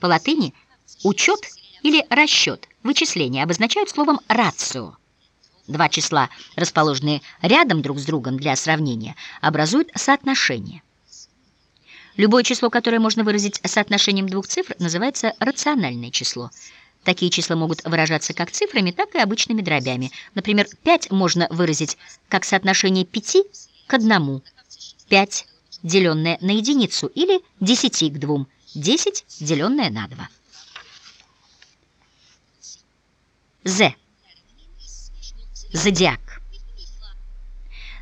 По латыни учет или расчет, вычисление обозначают словом «рацио». Два числа, расположенные рядом друг с другом для сравнения, образуют соотношение. Любое число, которое можно выразить соотношением двух цифр, называется рациональное число. Такие числа могут выражаться как цифрами, так и обычными дробями. Например, 5 можно выразить как соотношение 5 к 1, 5 деленное на единицу, или 10 к 2, 10 деленное на 2. З. Зодиак.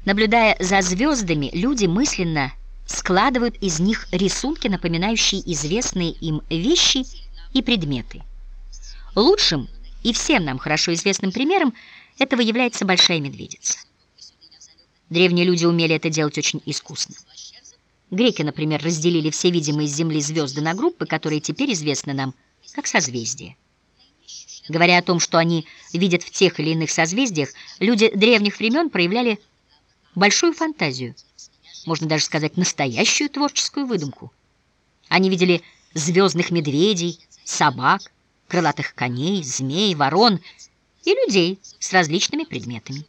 Наблюдая за звездами, люди мысленно складывают из них рисунки, напоминающие известные им вещи и предметы. Лучшим и всем нам хорошо известным примером этого является большая медведица. Древние люди умели это делать очень искусно. Греки, например, разделили все видимые с Земли звезды на группы, которые теперь известны нам как созвездия. Говоря о том, что они видят в тех или иных созвездиях, люди древних времен проявляли большую фантазию, можно даже сказать, настоящую творческую выдумку. Они видели звездных медведей, собак, крылатых коней, змей, ворон и людей с различными предметами.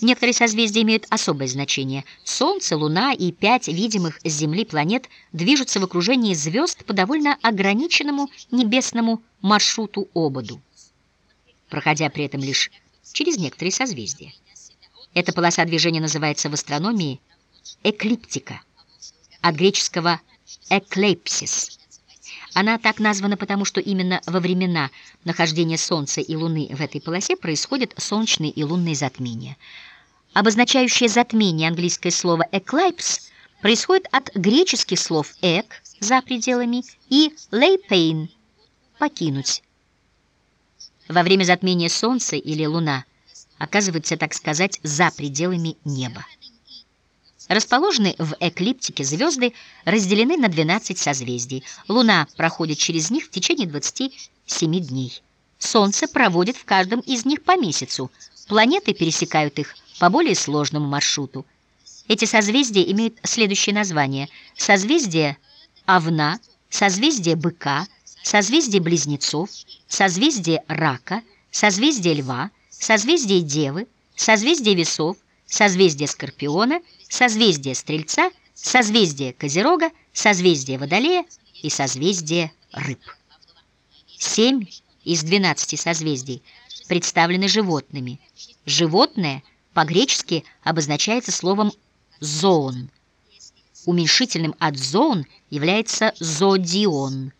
Некоторые созвездия имеют особое значение. Солнце, Луна и пять видимых с Земли планет движутся в окружении звезд по довольно ограниченному небесному маршруту ободу, проходя при этом лишь через некоторые созвездия. Эта полоса движения называется в астрономии эклиптика, от греческого «эклейпсис». Она так названа потому, что именно во времена нахождения Солнца и Луны в этой полосе происходят солнечные и лунные затмения. Обозначающее затмение английское слово «эклайпс» происходит от греческих слов «эк» — «за пределами» и «лейпейн» — «покинуть». Во время затмения Солнца или Луна оказывается, так сказать, за пределами неба. Расположенные в эклиптике звезды разделены на 12 созвездий. Луна проходит через них в течение 27 дней. Солнце проводит в каждом из них по месяцу. Планеты пересекают их по более сложному маршруту. Эти созвездия имеют следующие названия. Созвездие Овна, созвездие Быка, созвездие Близнецов, созвездие Рака, созвездие Льва, созвездие Девы, созвездие Весов, созвездие Скорпиона, созвездие Стрельца, созвездие Козерога, созвездие Водолея и созвездие Рыб. Семь из двенадцати созвездий представлены животными. Животное по-гречески обозначается словом «зоон». Уменьшительным от «зоон» является «зодион»,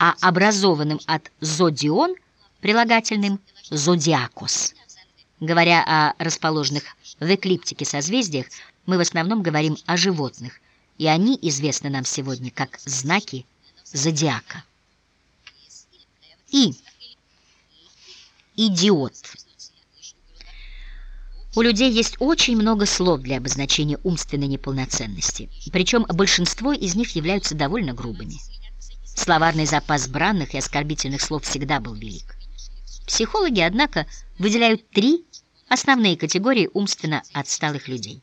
а образованным от «зодион» прилагательным «зодиакос». Говоря о расположенных в эклиптике созвездиях, мы в основном говорим о животных, и они известны нам сегодня как знаки зодиака. И. Идиот. У людей есть очень много слов для обозначения умственной неполноценности, причем большинство из них являются довольно грубыми. Словарный запас бранных и оскорбительных слов всегда был велик. Психологи, однако, выделяют три основные категории умственно отсталых людей.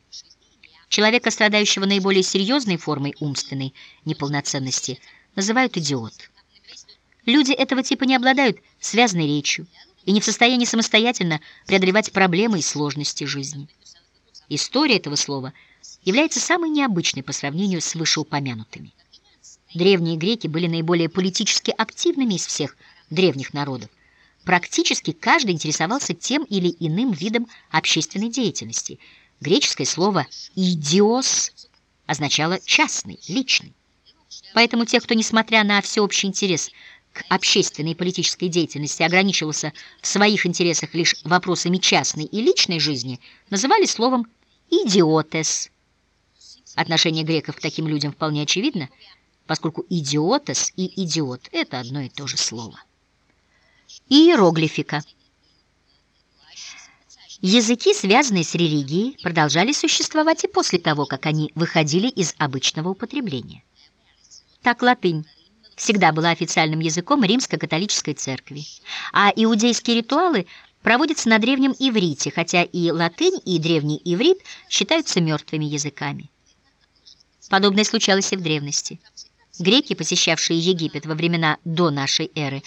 Человека, страдающего наиболее серьезной формой умственной неполноценности, называют идиот. Люди этого типа не обладают связанной речью и не в состоянии самостоятельно преодолевать проблемы и сложности жизни. История этого слова является самой необычной по сравнению с вышеупомянутыми. Древние греки были наиболее политически активными из всех древних народов. Практически каждый интересовался тем или иным видом общественной деятельности. Греческое слово «идиос» означало «частный», «личный». Поэтому те, кто, несмотря на всеобщий интерес к общественной и политической деятельности, ограничивался в своих интересах лишь вопросами частной и личной жизни, называли словом «идиотес». Отношение греков к таким людям вполне очевидно, поскольку «идиотес» и «идиот» — это одно и то же слово. Иероглифика. Языки, связанные с религией, продолжали существовать и после того, как они выходили из обычного употребления. Так латынь всегда была официальным языком римско-католической церкви, а иудейские ритуалы проводятся на древнем иврите, хотя и латынь, и древний иврит считаются мертвыми языками. Подобное случалось и в древности. Греки, посещавшие Египет во времена до нашей эры,